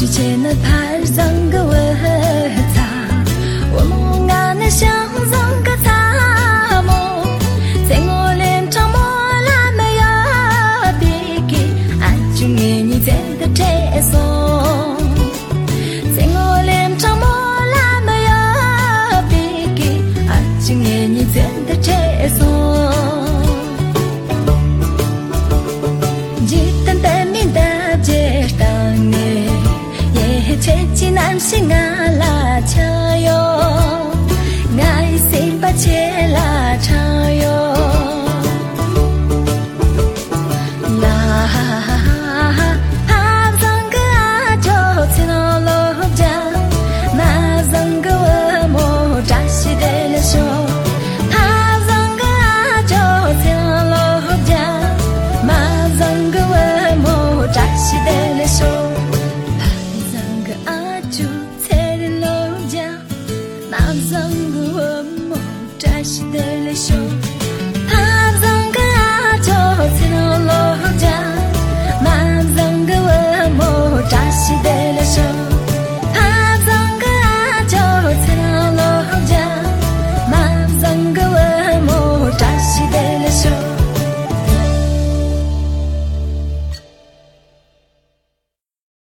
去见那帕尔桑格 Chechi བྱིས བྱེ la chayo Ngai བྱེ དེ དེ དེ དེ